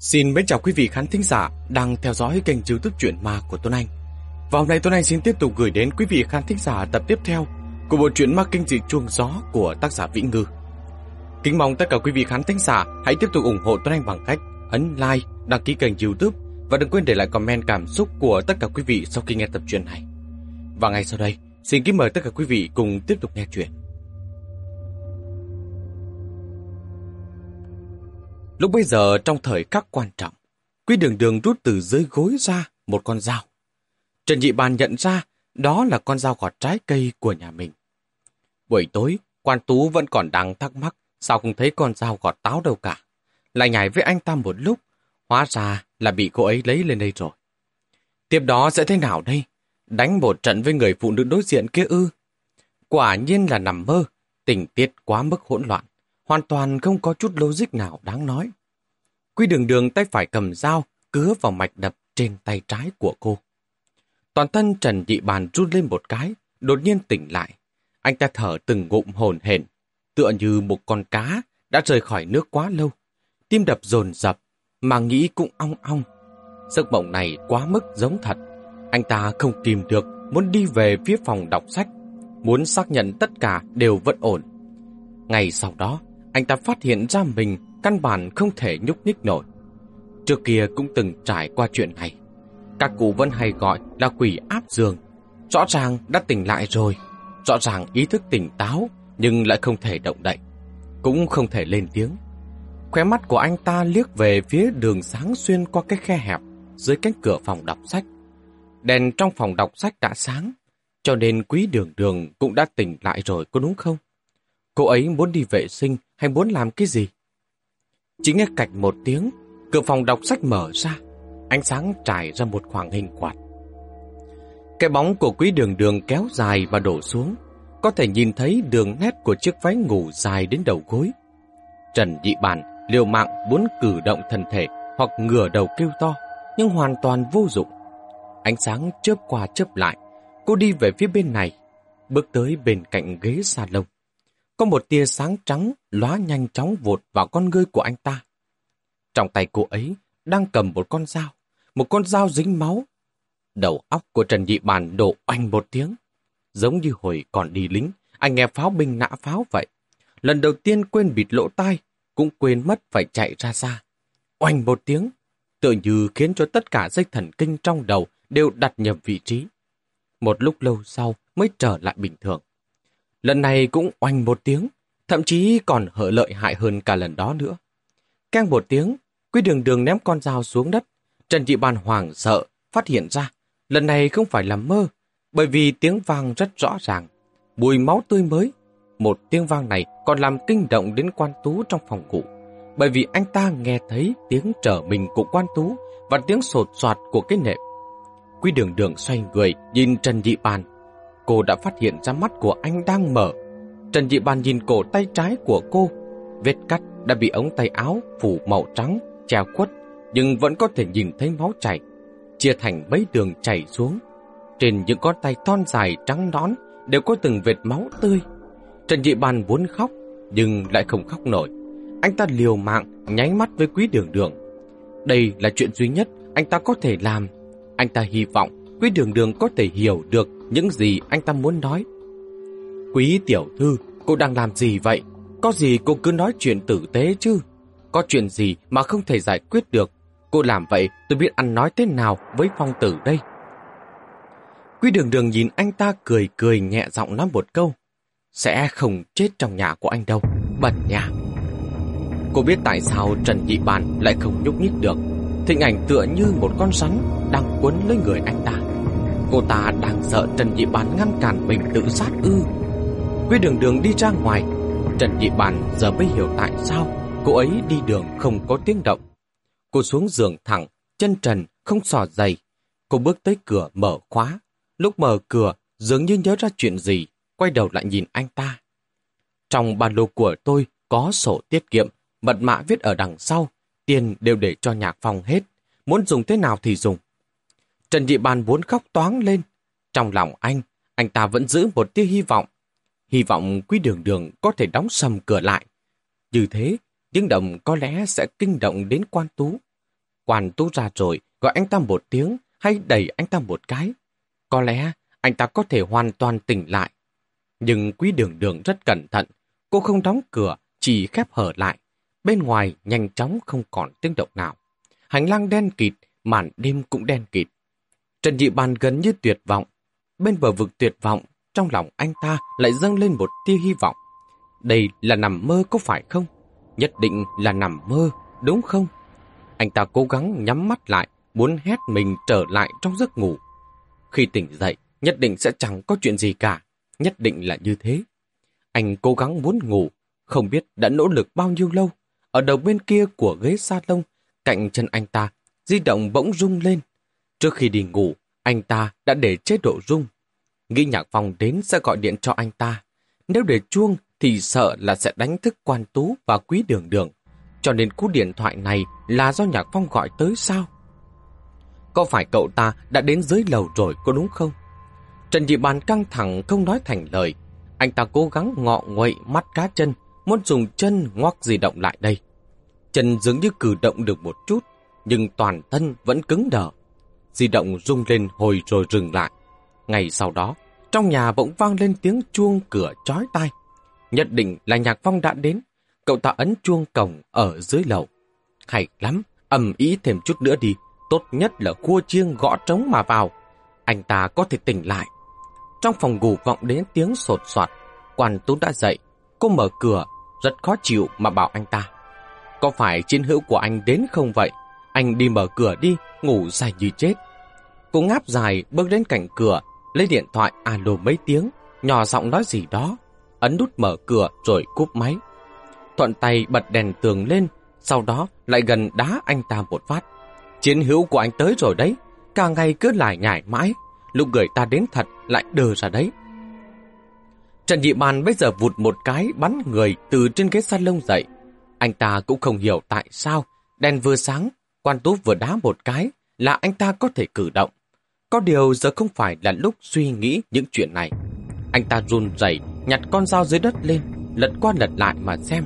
Xin mến chào quý vị khán thính giả đang theo dõi kênh youtube truyện ma của Tuấn Anh. Và hôm nay Tuấn Anh xin tiếp tục gửi đến quý vị khán thính giả tập tiếp theo của bộ truyện ma kinh dị chuông gió của tác giả Vĩnh Ngư. Kính mong tất cả quý vị khán thính giả hãy tiếp tục ủng hộ Tuấn Anh bằng cách ấn like, đăng ký kênh youtube và đừng quên để lại comment cảm xúc của tất cả quý vị sau khi nghe tập truyện này. Và ngay sau đây, xin kính mời tất cả quý vị cùng tiếp tục nghe chuyện. Lúc bây giờ trong thời khắc quan trọng, Quý đường đường rút từ dưới gối ra một con dao. Trần Dị Bàn nhận ra đó là con dao gọt trái cây của nhà mình. Buổi tối, quan tú vẫn còn đang thắc mắc sao không thấy con dao gọt táo đâu cả. Lại nhảy với anh ta một lúc, hóa ra là bị cô ấy lấy lên đây rồi. Tiếp đó sẽ thế nào đây? Đánh một trận với người phụ nữ đối diện kia ư? Quả nhiên là nằm mơ, tình tiết quá mức hỗn loạn hoàn toàn không có chút logic nào đáng nói. Quy đường đường tay phải cầm dao, cứa vào mạch đập trên tay trái của cô. Toàn thân Trần Dị Bàn run lên một cái, đột nhiên tỉnh lại. Anh ta thở từng ngụm hồn hển, tựa như một con cá đã rời khỏi nước quá lâu. Tim đập dồn dập, mà nghĩ cũng ong ong. Giấc mộng này quá mức giống thật. Anh ta không kìm được, muốn đi về phía phòng đọc sách, muốn xác nhận tất cả đều vẫn ổn. Ngày sau đó, anh ta phát hiện ra mình căn bản không thể nhúc nhích nổi. Trước kia cũng từng trải qua chuyện này. Các cụ vẫn hay gọi là quỷ áp giường. Rõ ràng đã tỉnh lại rồi. Rõ ràng ý thức tỉnh táo nhưng lại không thể động đậy. Cũng không thể lên tiếng. Khóe mắt của anh ta liếc về phía đường sáng xuyên qua cái khe hẹp dưới cánh cửa phòng đọc sách. Đèn trong phòng đọc sách đã sáng, cho nên quý đường đường cũng đã tỉnh lại rồi có đúng không? Cô ấy muốn đi vệ sinh hay muốn làm cái gì? Chỉ nghe cạch một tiếng, cửa phòng đọc sách mở ra, ánh sáng trải ra một khoảng hình quạt. Cái bóng của quý đường đường kéo dài và đổ xuống, có thể nhìn thấy đường nét của chiếc váy ngủ dài đến đầu gối. Trần dị bản liều mạng muốn cử động thân thể hoặc ngửa đầu kêu to, nhưng hoàn toàn vô dụng. Ánh sáng chớp qua chớp lại, cô đi về phía bên này, bước tới bên cạnh ghế salon. Có một tia sáng trắng lóa nhanh chóng vụt vào con ngươi của anh ta. Trong tay cô ấy đang cầm một con dao, một con dao dính máu. Đầu óc của Trần Nhị Bàn đổ oanh một tiếng. Giống như hồi còn đi lính, anh nghe pháo binh nã pháo vậy. Lần đầu tiên quên bịt lỗ tai, cũng quên mất phải chạy ra xa. Oanh một tiếng, tự như khiến cho tất cả dây thần kinh trong đầu đều đặt nhầm vị trí. Một lúc lâu sau mới trở lại bình thường. Lần này cũng oanh một tiếng, thậm chí còn hở lợi hại hơn cả lần đó nữa. Keng một tiếng, Quy đường đường ném con dao xuống đất. Trần Dị Bàn hoảng sợ, phát hiện ra, lần này không phải là mơ, bởi vì tiếng vang rất rõ ràng. Mùi máu tươi mới. Một tiếng vang này còn làm kinh động đến quan tú trong phòng cụ. bởi vì anh ta nghe thấy tiếng trở mình của quan tú và tiếng sột soạt của cái nệm. Quy đường đường xoay người, nhìn Trần Dị Bàn, cô đã phát hiện ra mắt của anh đang mở. Trần Dị Bàn nhìn cổ tay trái của cô. Vết cắt đã bị ống tay áo phủ màu trắng, treo khuất, nhưng vẫn có thể nhìn thấy máu chảy, chia thành mấy đường chảy xuống. Trên những con tay thon dài trắng nõn đều có từng vệt máu tươi. Trần Dị Bàn muốn khóc, nhưng lại không khóc nổi. Anh ta liều mạng, nháy mắt với quý đường đường. Đây là chuyện duy nhất anh ta có thể làm. Anh ta hy vọng quý đường đường có thể hiểu được những gì anh ta muốn nói. Quý tiểu thư, cô đang làm gì vậy? Có gì cô cứ nói chuyện tử tế chứ? Có chuyện gì mà không thể giải quyết được? Cô làm vậy tôi biết ăn nói thế nào với phong tử đây. Quý đường đường nhìn anh ta cười cười nhẹ giọng nói một câu. Sẽ không chết trong nhà của anh đâu, bẩn nhà. Cô biết tại sao Trần Nhị Bàn lại không nhúc nhích được. Thịnh ảnh tựa như một con rắn đang quấn lấy người anh ta. Cô ta đang sợ Trần Nhị Bàn ngăn cản mình tự sát ư. Quy đường đường đi ra ngoài. Trần Nhị Bàn giờ mới hiểu tại sao cô ấy đi đường không có tiếng động. Cô xuống giường thẳng, chân trần, không sò giày. Cô bước tới cửa mở khóa. Lúc mở cửa, dường như nhớ ra chuyện gì, quay đầu lại nhìn anh ta. Trong ba lô của tôi có sổ tiết kiệm, mật mã viết ở đằng sau, tiền đều để cho nhạc phòng hết. Muốn dùng thế nào thì dùng. Trần Dị Bàn muốn khóc toáng lên. Trong lòng anh, anh ta vẫn giữ một tia hy vọng. Hy vọng quý đường đường có thể đóng sầm cửa lại. Như thế, tiếng động có lẽ sẽ kinh động đến quan tú. Quan tú ra rồi, gọi anh ta một tiếng hay đẩy anh ta một cái. Có lẽ anh ta có thể hoàn toàn tỉnh lại. Nhưng quý đường đường rất cẩn thận. Cô không đóng cửa, chỉ khép hở lại. Bên ngoài nhanh chóng không còn tiếng động nào. Hành lang đen kịt, màn đêm cũng đen kịt. Trần Dị Bàn gần như tuyệt vọng. Bên bờ vực tuyệt vọng, trong lòng anh ta lại dâng lên một tia hy vọng. Đây là nằm mơ có phải không? Nhất định là nằm mơ, đúng không? Anh ta cố gắng nhắm mắt lại, muốn hét mình trở lại trong giấc ngủ. Khi tỉnh dậy, nhất định sẽ chẳng có chuyện gì cả. Nhất định là như thế. Anh cố gắng muốn ngủ, không biết đã nỗ lực bao nhiêu lâu. Ở đầu bên kia của ghế sa lông, cạnh chân anh ta, di động bỗng rung lên. Trước khi đi ngủ, anh ta đã để chế độ rung. Nghĩ nhạc phòng đến sẽ gọi điện cho anh ta. Nếu để chuông thì sợ là sẽ đánh thức quan tú và quý đường đường. Cho nên cú điện thoại này là do Nhạc Phong gọi tới sao? Có phải cậu ta đã đến dưới lầu rồi có đúng không? Trần Dị Bàn căng thẳng không nói thành lời. Anh ta cố gắng ngọ nguậy mắt cá chân, muốn dùng chân ngoắc di động lại đây. Chân dường như cử động được một chút, nhưng toàn thân vẫn cứng đờ. Di động rung lên hồi rồi dừng lại. Ngày sau đó, trong nhà bỗng vang lên tiếng chuông cửa chói tai. Nhất định là Nhạc Phong đã đến. Cậu ta ấn chuông cổng ở dưới lầu. Hay lắm, ầm ý thêm chút nữa đi. Tốt nhất là cua chiêng gõ trống mà vào. Anh ta có thể tỉnh lại. Trong phòng ngủ vọng đến tiếng sột soạt. Quan Tú đã dậy. Cô mở cửa, rất khó chịu mà bảo anh ta. Có phải chiến hữu của anh đến không vậy? Anh đi mở cửa đi, ngủ dài như chết. cũng ngáp dài bước đến cạnh cửa, lấy điện thoại alo mấy tiếng, nhỏ giọng nói gì đó, ấn nút mở cửa rồi cúp máy. Thuận tay bật đèn tường lên, sau đó lại gần đá anh ta một phát. Chiến hữu của anh tới rồi đấy, cả ngày cứ lại nhải mãi, lúc người ta đến thật lại đờ ra đấy. Trần Dị Bàn bây giờ vụt một cái bắn người từ trên ghế lông dậy. Anh ta cũng không hiểu tại sao, đèn vừa sáng, quan tú vừa đá một cái là anh ta có thể cử động. Có điều giờ không phải là lúc suy nghĩ những chuyện này. Anh ta run rẩy nhặt con dao dưới đất lên, lật qua lật lại mà xem.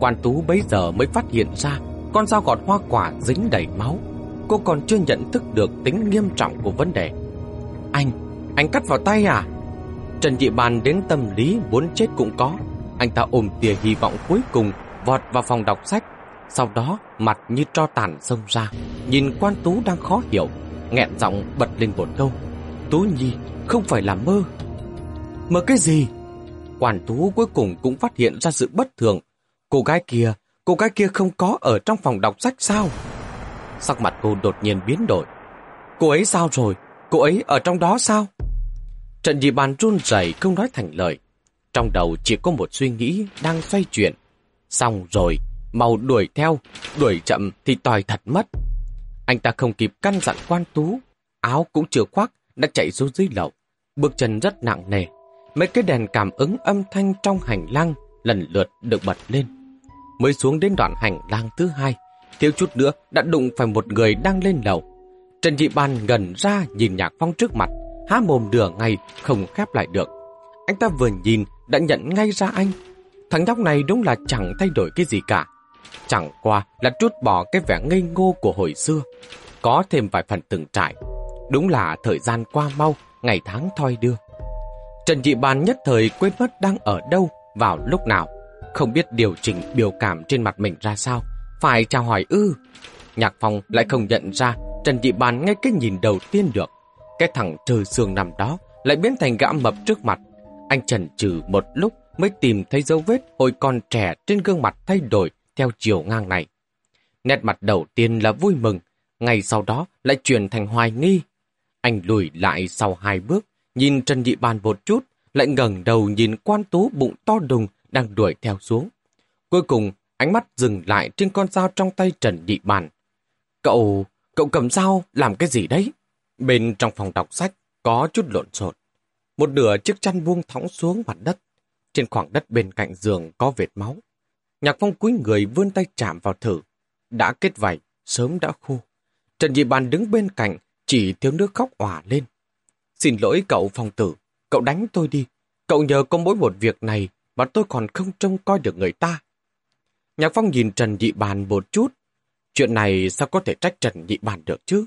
Quan Tú bấy giờ mới phát hiện ra con dao gọt hoa quả dính đầy máu. Cô còn chưa nhận thức được tính nghiêm trọng của vấn đề. Anh, anh cắt vào tay à? Trần Dị Bàn đến tâm lý muốn chết cũng có. Anh ta ôm tia hy vọng cuối cùng vọt vào phòng đọc sách. Sau đó mặt như tro tàn xông ra, nhìn quan Tú đang khó hiểu, nghẹn giọng bật lên một câu. Tú Nhi, không phải là mơ. Mơ cái gì? Quan Tú cuối cùng cũng phát hiện ra sự bất thường. Cô gái kia, cô gái kia không có ở trong phòng đọc sách sao? Sắc mặt cô đột nhiên biến đổi. Cô ấy sao rồi? Cô ấy ở trong đó sao? Trận dị bàn run rẩy không nói thành lời. Trong đầu chỉ có một suy nghĩ đang xoay chuyển. Xong rồi, mau đuổi theo, đuổi chậm thì tòi thật mất. Anh ta không kịp căn dặn quan tú, áo cũng chưa khoác, đã chạy xuống dưới lầu. Bước chân rất nặng nề, mấy cái đèn cảm ứng âm thanh trong hành lang lần lượt được bật lên. Mới xuống đến đoạn hành lang thứ hai, thiếu chút nữa đã đụng phải một người đang lên lầu. Trần Dị Ban gần ra nhìn Nhạc Phong trước mặt, há mồm nửa ngày không khép lại được. Anh ta vừa nhìn đã nhận ngay ra anh. Thằng nhóc này đúng là chẳng thay đổi cái gì cả. Chẳng qua là trút bỏ cái vẻ ngây ngô của hồi xưa. Có thêm vài phần từng trải. Đúng là thời gian qua mau, ngày tháng thoi đưa. Trần Dị Bàn nhất thời quên mất đang ở đâu, vào lúc nào. Không biết điều chỉnh biểu cảm trên mặt mình ra sao. Phải chào hỏi ư. Nhạc Phong lại không nhận ra Trần Dị Bàn ngay cái nhìn đầu tiên được. Cái thằng trời xương nằm đó lại biến thành gã mập trước mặt. Anh trần trừ một lúc mới tìm thấy dấu vết hồi còn trẻ trên gương mặt thay đổi theo chiều ngang này. Nét mặt đầu tiên là vui mừng, ngay sau đó lại chuyển thành hoài nghi. Anh lùi lại sau hai bước, nhìn Trần Dị Bàn một chút, lại ngẩng đầu nhìn quan tú bụng to đùng đang đuổi theo xuống. Cuối cùng, ánh mắt dừng lại trên con dao trong tay Trần Dị Bàn. Cậu, cậu cầm dao làm cái gì đấy? Bên trong phòng đọc sách có chút lộn xộn. Một nửa chiếc chăn buông thõng xuống mặt đất. Trên khoảng đất bên cạnh giường có vệt máu. Nhạc phong cúi người vươn tay chạm vào thử. Đã kết vảy, sớm đã khô. Trần Dị Bàn đứng bên cạnh, chỉ thiếu nước khóc òa lên. Xin lỗi cậu phong tử, cậu đánh tôi đi. Cậu nhờ có mỗi một việc này mà tôi còn không trông coi được người ta. Nhạc phong nhìn Trần Dị Bàn một chút. Chuyện này sao có thể trách Trần dị Bàn được chứ?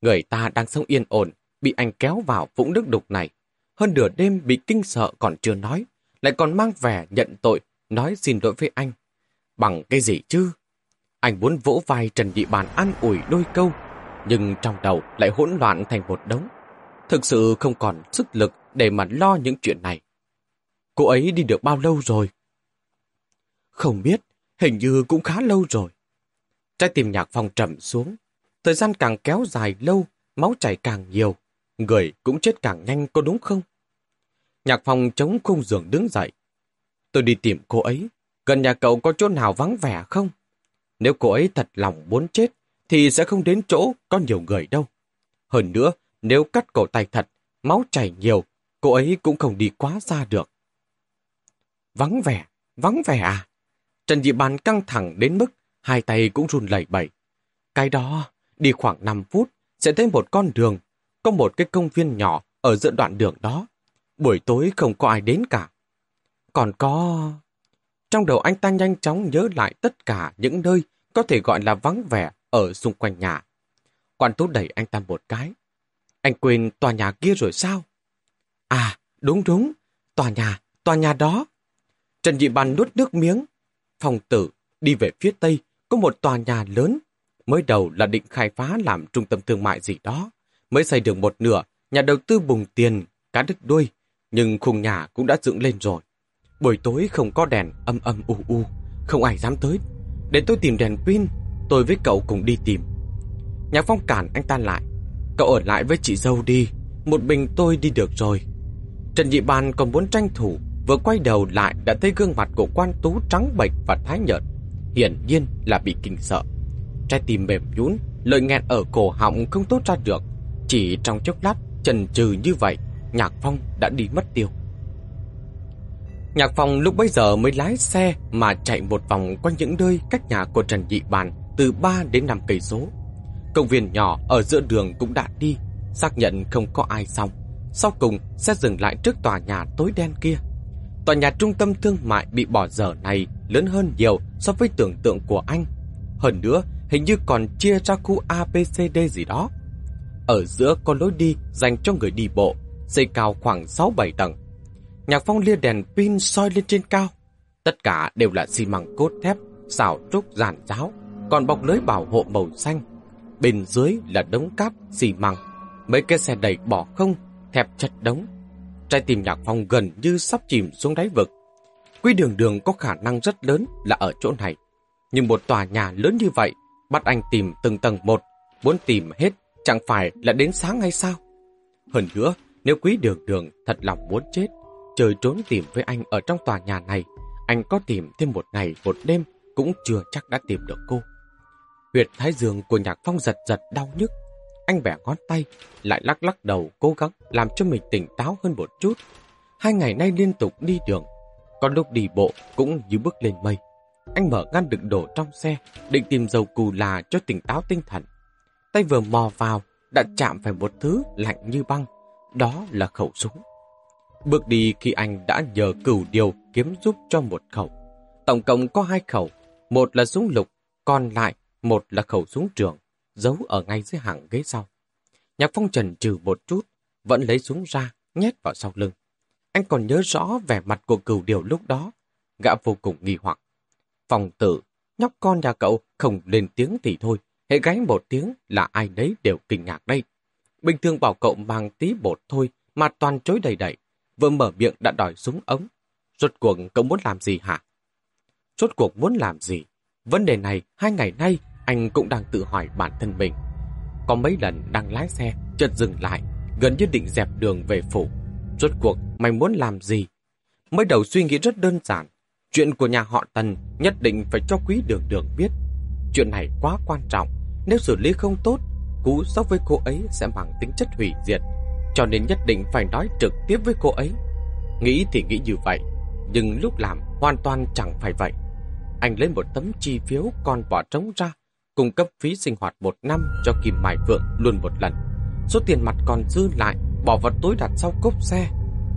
Người ta đang sống yên ổn, bị anh kéo vào vũng nước đục này. Hơn nửa đêm bị kinh sợ còn chưa nói, lại còn mang vẻ nhận tội, nói xin lỗi với anh. Bằng cái gì chứ? Anh muốn vỗ vai Trần Địa Bàn an ủi đôi câu, nhưng trong đầu lại hỗn loạn thành một đống. Thực sự không còn sức lực để mà lo những chuyện này. Cô ấy đi được bao lâu rồi? Không biết, hình như cũng khá lâu rồi. Trái tim nhạc phong trầm xuống. Thời gian càng kéo dài lâu, máu chảy càng nhiều. Người cũng chết càng nhanh có đúng không? Nhạc phong chống khung giường đứng dậy. Tôi đi tìm cô ấy. Gần nhà cậu có chỗ nào vắng vẻ không? Nếu cô ấy thật lòng muốn chết, thì sẽ không đến chỗ có nhiều người đâu. Hơn nữa, nếu cắt cổ tay thật, máu chảy nhiều, cô ấy cũng không đi quá xa được. Vắng vẻ, vắng vẻ à? Trần Dị Bàn căng thẳng đến mức hai tay cũng run lẩy bẩy. Cái đó, đi khoảng 5 phút, sẽ thấy một con đường, có một cái công viên nhỏ ở giữa đoạn đường đó. Buổi tối không có ai đến cả. Còn có... Trong đầu anh ta nhanh chóng nhớ lại tất cả những nơi có thể gọi là vắng vẻ ở xung quanh nhà. quản tú đẩy anh ta một cái. Anh quên tòa nhà kia rồi sao? À, đúng đúng, tòa nhà, tòa nhà đó. Trần Dị Bàn nuốt nước miếng. Phòng tử đi về phía tây có một tòa nhà lớn. Mới đầu là định khai phá làm trung tâm thương mại gì đó. Mới xây được một nửa, nhà đầu tư bùng tiền, cá đứt đuôi. Nhưng khung nhà cũng đã dựng lên rồi. Buổi tối không có đèn, âm âm u u. Không ai dám tới. Để tôi tìm đèn pin, tôi với cậu cùng đi tìm. Nhạc phong cản anh ta lại. Cậu ở lại với chị dâu đi, một mình tôi đi được rồi. Trần Nhị Bàn còn muốn tranh thủ, vừa quay đầu lại đã thấy gương mặt của quan tú trắng bệch và thái nhợt. Hiển nhiên là bị kinh sợ. Trái tim mềm nhún, lời nghẹn ở cổ họng không tốt ra được. Chỉ trong chốc lát, trần trừ như vậy, Nhạc Phong đã đi mất tiêu. Nhạc Phong lúc bấy giờ mới lái xe mà chạy một vòng quanh những nơi cách nhà của Trần Nhị Bàn từ 3 đến 5 cây số. Công viên nhỏ ở giữa đường cũng đã đi, xác nhận không có ai xong. Sau cùng sẽ dừng lại trước tòa nhà tối đen kia. Tòa nhà trung tâm thương mại bị bỏ dở này lớn hơn nhiều so với tưởng tượng của anh. Hơn nữa, hình như còn chia ra khu ABCD gì đó. Ở giữa có lối đi dành cho người đi bộ, xây cao khoảng 6-7 tầng. Nhạc phong lia đèn pin soi lên trên cao. Tất cả đều là xi măng cốt thép, xào trúc giản giáo, còn bọc lưới bảo hộ màu xanh. Bên dưới là đống cát, xi măng. Mấy cái xe đẩy bỏ không, thẹp chật đống. Trái tim nhạc phong gần như sắp chìm xuống đáy vực. Quy đường đường có khả năng rất lớn là ở chỗ này. Nhưng một tòa nhà lớn như vậy, bắt anh tìm từng tầng một, muốn tìm hết chẳng phải là đến sáng hay sao? Hơn nữa, nếu quý đường đường thật lòng muốn chết, trời trốn tìm với anh ở trong tòa nhà này, anh có tìm thêm một ngày một đêm cũng chưa chắc đã tìm được cô. Huyệt thái dương của nhạc phong giật giật đau nhức. Anh bẻ ngón tay, lại lắc lắc đầu cố gắng làm cho mình tỉnh táo hơn một chút. Hai ngày nay liên tục đi đường, còn lúc đi bộ cũng như bước lên mây. Anh mở ngăn đựng đổ trong xe, định tìm dầu cù là cho tỉnh táo tinh thần. Tay vừa mò vào, đã chạm phải một thứ lạnh như băng. Đó là khẩu súng. Bước đi khi anh đã nhờ cửu điều kiếm giúp cho một khẩu. Tổng cộng có hai khẩu, một là súng lục, còn lại một là khẩu súng trường, giấu ở ngay dưới hàng ghế sau. Nhạc phong trần trừ một chút, vẫn lấy súng ra, nhét vào sau lưng. Anh còn nhớ rõ vẻ mặt của cửu điều lúc đó, gã vô cùng nghi hoặc. Phòng tử, nhóc con nhà cậu không lên tiếng thì thôi, hệ gáy một tiếng là ai đấy đều kinh ngạc đây. Bình thường bảo cậu mang tí bột thôi mà toàn chối đầy đầy vừa mở miệng đã đòi súng ống. Rốt cuộc cậu muốn làm gì hả? Rốt cuộc muốn làm gì? Vấn đề này hai ngày nay anh cũng đang tự hỏi bản thân mình. Có mấy lần đang lái xe, chợt dừng lại, gần như định dẹp đường về phủ. Rốt cuộc mày muốn làm gì? Mới đầu suy nghĩ rất đơn giản. Chuyện của nhà họ Tần nhất định phải cho quý đường đường biết. Chuyện này quá quan trọng. Nếu xử lý không tốt, cú sốc với cô ấy sẽ mang tính chất hủy diệt. Cho nên nhất định phải nói trực tiếp với cô ấy. Nghĩ thì nghĩ như vậy, nhưng lúc làm hoàn toàn chẳng phải vậy. Anh lấy một tấm chi phiếu còn bỏ trống ra, cung cấp phí sinh hoạt một năm cho Kim Mai Phượng luôn một lần. Số tiền mặt còn dư lại, bỏ vào túi đặt sau cốp xe.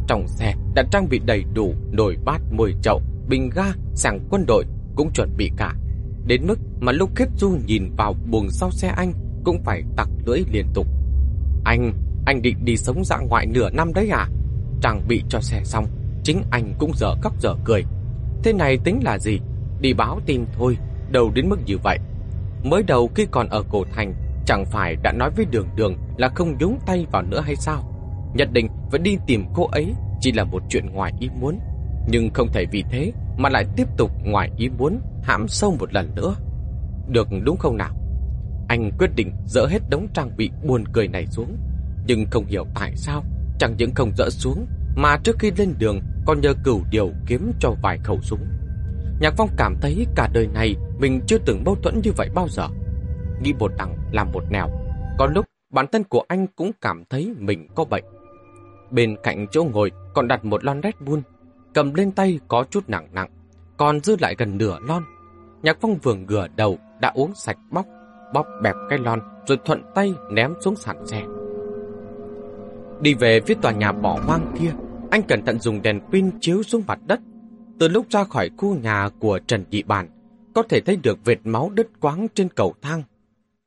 Trong xe đã trang bị đầy đủ nồi bát mười chậu, bình ga, sàng quân đội cũng chuẩn bị cả. Đến mức mà lúc Khiết Du nhìn vào buồng sau xe anh cũng phải tặc lưỡi liên tục. Anh, anh định đi sống dã ngoại nửa năm đấy à? Trang bị cho xe xong, chính anh cũng dở khóc dở cười. Thế này tính là gì? Đi báo tin thôi, đâu đến mức như vậy. Mới đầu khi còn ở cổ thành, chẳng phải đã nói với đường đường là không nhúng tay vào nữa hay sao? Nhất định phải đi tìm cô ấy chỉ là một chuyện ngoài ý muốn. Nhưng không thể vì thế mà lại tiếp tục ngoài ý muốn hãm sâu một lần nữa. Được đúng không nào? Anh quyết định dỡ hết đống trang bị buồn cười này xuống. Nhưng không hiểu tại sao, chẳng những không dỡ xuống, mà trước khi lên đường còn nhờ cửu điều kiếm cho vài khẩu súng. Nhạc Phong cảm thấy cả đời này mình chưa từng mâu thuẫn như vậy bao giờ. Nghĩ một đằng làm một nẻo. Có lúc bản thân của anh cũng cảm thấy mình có bệnh. Bên cạnh chỗ ngồi còn đặt một lon Red Bull, cầm lên tay có chút nặng nặng, còn dư lại gần nửa lon. Nhạc Phong vừa ngửa đầu đã uống sạch bóc, bóc bẹp cái lon rồi thuận tay ném xuống sàn xe. Đi về phía tòa nhà bỏ hoang kia, anh cẩn thận dùng đèn pin chiếu xuống mặt đất. Từ lúc ra khỏi khu nhà của Trần Nhị Bản, có thể thấy được vệt máu đứt quáng trên cầu thang.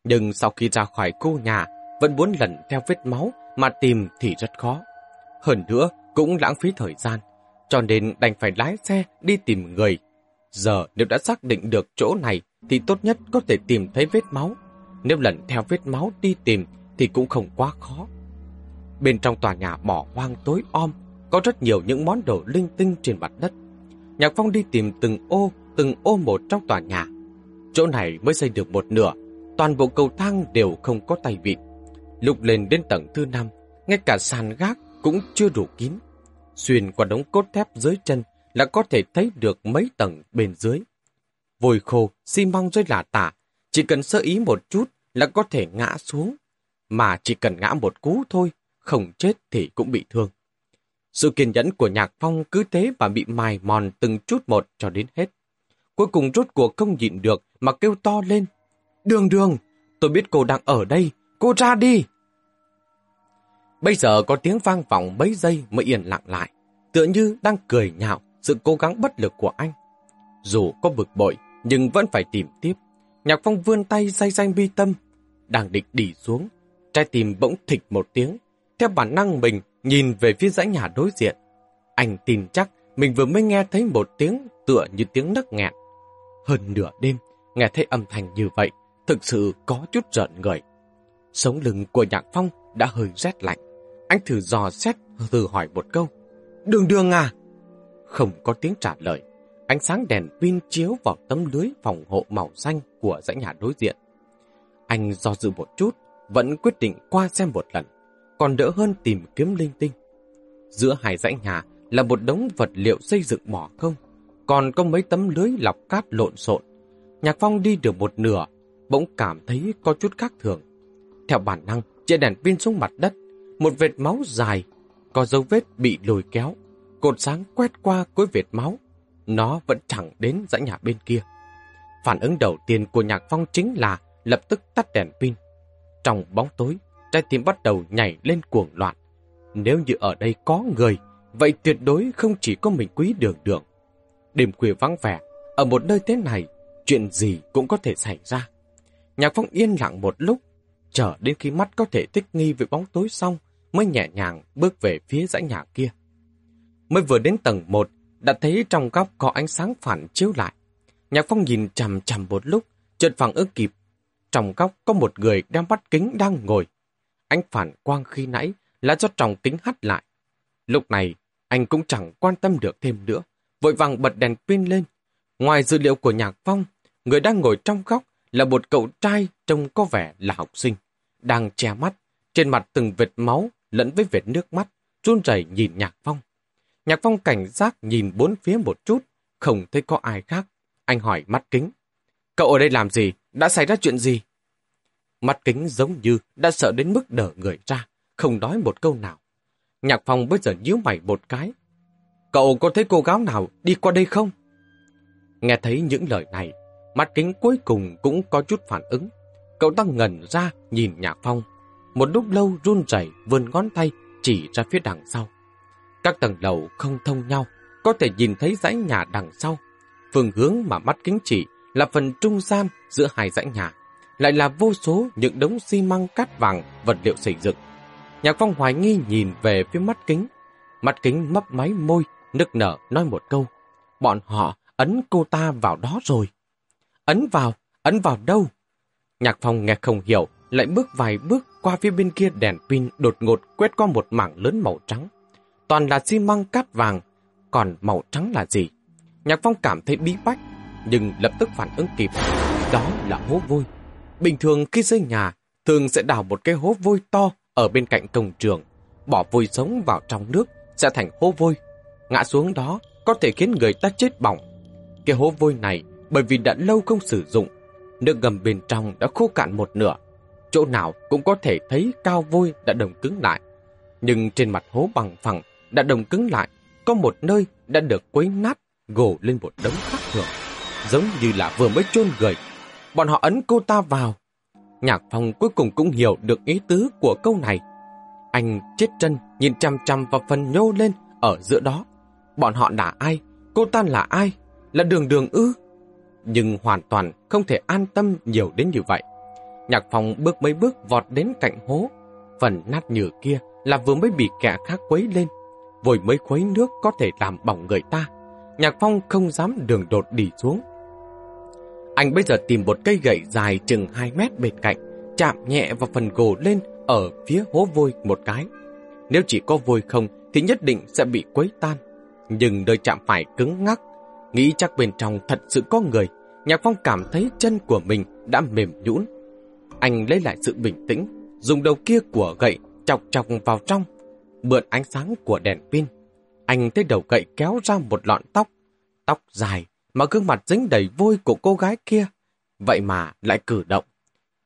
Nhưng sau khi ra khỏi khu nhà, vẫn muốn lần theo vết máu mà tìm thì rất khó. Hơn nữa, cũng lãng phí thời gian, cho nên đành phải lái xe đi tìm người. Giờ nếu đã xác định được chỗ này thì tốt nhất có thể tìm thấy vết máu. Nếu lần theo vết máu đi tìm thì cũng không quá khó. Bên trong tòa nhà bỏ hoang tối om, có rất nhiều những món đồ linh tinh trên mặt đất. Nhạc Phong đi tìm từng ô, từng ô một trong tòa nhà. Chỗ này mới xây được một nửa, toàn bộ cầu thang đều không có tay vịn. Lục lên đến tầng thứ năm, ngay cả sàn gác cũng chưa đủ kín. Xuyên qua đống cốt thép dưới chân là có thể thấy được mấy tầng bên dưới. Vôi khô, xi măng rơi lả tả, chỉ cần sơ ý một chút là có thể ngã xuống. Mà chỉ cần ngã một cú thôi, không chết thì cũng bị thương. Sự kiên nhẫn của Nhạc Phong cứ thế mà bị mài mòn từng chút một cho đến hết. Cuối cùng rốt cuộc không nhịn được mà kêu to lên. Đường đường, tôi biết cô đang ở đây, cô ra đi. Bây giờ có tiếng vang vọng mấy giây mới yên lặng lại, tựa như đang cười nhạo sự cố gắng bất lực của anh. Dù có bực bội, nhưng vẫn phải tìm tiếp. Nhạc Phong vươn tay say danh bi tâm, đang định đi xuống. Trái tim bỗng thịch một tiếng, theo bản năng mình nhìn về phía dãy nhà đối diện. Anh tin chắc mình vừa mới nghe thấy một tiếng tựa như tiếng nấc nghẹn. Hơn nửa đêm, nghe thấy âm thanh như vậy, thực sự có chút rợn người. Sống lưng của Nhạc Phong đã hơi rét lạnh. Anh thử dò xét, thử hỏi một câu. Đường đường à? Không có tiếng trả lời. Ánh sáng đèn pin chiếu vào tấm lưới phòng hộ màu xanh của dãy nhà đối diện. Anh do dự một chút, vẫn quyết định qua xem một lần, còn đỡ hơn tìm kiếm linh tinh. Giữa hai dãy nhà là một đống vật liệu xây dựng bỏ không, còn có mấy tấm lưới lọc cát lộn xộn. Nhạc Phong đi được một nửa, bỗng cảm thấy có chút khác thường. Theo bản năng, chạy đèn pin xuống mặt đất, một vệt máu dài, có dấu vết bị lùi kéo. Cột sáng quét qua cuối vệt máu, nó vẫn chẳng đến dãy nhà bên kia. Phản ứng đầu tiên của Nhạc Phong chính là lập tức tắt đèn pin. Trong bóng tối, trái tim bắt đầu nhảy lên cuồng loạn. Nếu như ở đây có người, vậy tuyệt đối không chỉ có mình quý đường đường. Đêm khuya vắng vẻ, ở một nơi thế này, chuyện gì cũng có thể xảy ra. Nhạc Phong yên lặng một lúc, chờ đến khi mắt có thể thích nghi với bóng tối xong, mới nhẹ nhàng bước về phía dãy nhà kia. Mới vừa đến tầng 1, đã thấy trong góc có ánh sáng phản chiếu lại. Nhạc Phong nhìn chằm chằm một lúc, chợt phản ứng kịp. Trong góc có một người đeo mắt kính đang ngồi. Ánh phản quang khi nãy là do tròng kính hắt lại. Lúc này, anh cũng chẳng quan tâm được thêm nữa, vội vàng bật đèn pin lên. Ngoài dữ liệu của Nhạc Phong, người đang ngồi trong góc là một cậu trai trông có vẻ là học sinh, đang che mắt, trên mặt từng vệt máu lẫn với vệt nước mắt, run rẩy nhìn Nhạc Phong. Nhạc Phong cảnh giác nhìn bốn phía một chút, không thấy có ai khác. Anh hỏi mắt kính. Cậu ở đây làm gì? Đã xảy ra chuyện gì? Mắt kính giống như đã sợ đến mức đỡ người ra, không nói một câu nào. Nhạc Phong bây giờ nhíu mày một cái. Cậu có thấy cô gái nào đi qua đây không? Nghe thấy những lời này, mắt kính cuối cùng cũng có chút phản ứng. Cậu ta ngẩn ra nhìn Nhạc Phong. Một lúc lâu run rẩy vươn ngón tay chỉ ra phía đằng sau. Các tầng lầu không thông nhau, có thể nhìn thấy dãy nhà đằng sau. Phương hướng mà mắt kính chỉ là phần trung gian giữa hai dãy nhà, lại là vô số những đống xi măng cát vàng vật liệu xây dựng. Nhạc Phong hoài nghi nhìn về phía mắt kính. Mắt kính mấp máy môi, nức nở nói một câu. Bọn họ ấn cô ta vào đó rồi. Ấn vào, ấn vào đâu? Nhạc Phong nghe không hiểu, lại bước vài bước qua phía bên kia đèn pin đột ngột quét qua một mảng lớn màu trắng. Toàn là xi măng cát vàng, còn màu trắng là gì? Nhạc Phong cảm thấy bí bách, nhưng lập tức phản ứng kịp. Đó là hố vôi. Bình thường khi xây nhà, thường sẽ đào một cái hố vôi to ở bên cạnh công trường, bỏ vôi sống vào trong nước sẽ thành hố vôi. Ngã xuống đó có thể khiến người ta chết bỏng. Cái hố vôi này bởi vì đã lâu không sử dụng, nước ngầm bên trong đã khô cạn một nửa. Chỗ nào cũng có thể thấy cao vôi đã đồng cứng lại. Nhưng trên mặt hố bằng phẳng đã đồng cứng lại, có một nơi đã được quấy nát, gồ lên một đống khác thường. Giống như là vừa mới chôn người. Bọn họ ấn cô ta vào. Nhạc phong cuối cùng cũng hiểu được ý tứ của câu này. Anh chết chân, nhìn chăm chăm vào phần nhô lên ở giữa đó. Bọn họ là ai? Cô ta là ai? Là đường đường ư? Nhưng hoàn toàn không thể an tâm nhiều đến như vậy. Nhạc phong bước mấy bước vọt đến cạnh hố. Phần nát nhựa kia là vừa mới bị kẻ khác quấy lên. Vội mới khuấy nước có thể làm bỏng người ta. Nhạc phong không dám đường đột đi xuống. Anh bây giờ tìm một cây gậy dài chừng 2 mét bên cạnh, chạm nhẹ vào phần gồ lên ở phía hố vôi một cái. Nếu chỉ có vôi không thì nhất định sẽ bị quấy tan. Nhưng nơi chạm phải cứng ngắc, nghĩ chắc bên trong thật sự có người. Nhạc Phong cảm thấy chân của mình đã mềm nhũn. Anh lấy lại sự bình tĩnh, dùng đầu kia của gậy chọc chọc vào trong, mượn ánh sáng của đèn pin. Anh thấy đầu gậy kéo ra một lọn tóc, tóc dài mà gương mặt dính đầy vôi của cô gái kia. Vậy mà lại cử động.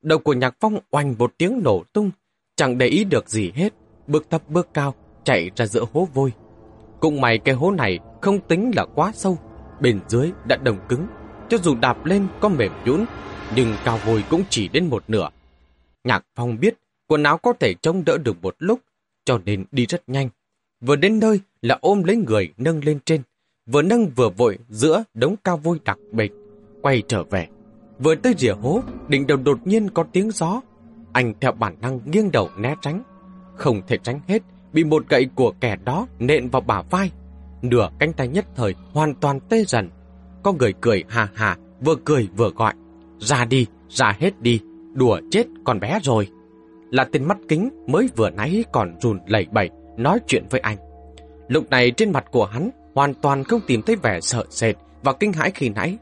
Đầu của Nhạc Phong oanh một tiếng nổ tung, chẳng để ý được gì hết, bước thấp bước cao, chạy ra giữa hố vôi. Cũng may cái hố này không tính là quá sâu, bên dưới đã đồng cứng, cho dù đạp lên có mềm nhũn, nhưng cao vôi cũng chỉ đến một nửa. Nhạc Phong biết quần áo có thể chống đỡ được một lúc, cho nên đi rất nhanh. Vừa đến nơi là ôm lấy người nâng lên trên, vừa nâng vừa vội giữa đống cao vôi đặc bịch, quay trở về. Vừa tới rìa hố, đỉnh đầu đột nhiên có tiếng gió. Anh theo bản năng nghiêng đầu né tránh. Không thể tránh hết, bị một gậy của kẻ đó nện vào bả vai. Nửa cánh tay nhất thời hoàn toàn tê dần. Có người cười hà hà, vừa cười vừa gọi. Ra đi, ra hết đi, đùa chết con bé rồi. Là tên mắt kính mới vừa nãy còn rùn lẩy bẩy nói chuyện với anh. Lúc này trên mặt của hắn hoàn toàn không tìm thấy vẻ sợ sệt và kinh hãi khi nãy.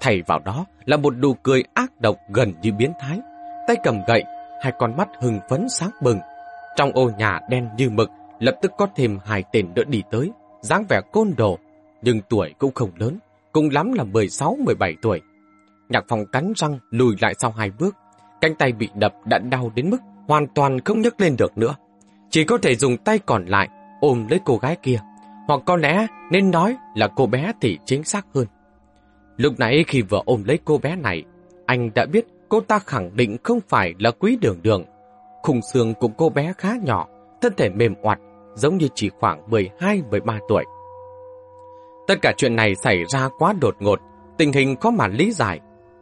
Thay vào đó là một nụ cười ác độc gần như biến thái. Tay cầm gậy, hai con mắt hừng phấn sáng bừng. Trong ô nhà đen như mực, lập tức có thêm hai tên nữa đi tới, dáng vẻ côn đồ, nhưng tuổi cũng không lớn, cùng lắm là 16-17 tuổi. Nhạc phòng cắn răng lùi lại sau hai bước, cánh tay bị đập đã đau đến mức hoàn toàn không nhấc lên được nữa. Chỉ có thể dùng tay còn lại ôm lấy cô gái kia, hoặc có lẽ nên nói là cô bé thì chính xác hơn. Lúc nãy khi vừa ôm lấy cô bé này, anh đã biết cô ta khẳng định không phải là quý đường đường. Khung xương của cô bé khá nhỏ, thân thể mềm oặt, giống như chỉ khoảng 12-13 tuổi. Tất cả chuyện này xảy ra quá đột ngột, tình hình có mà lý giải.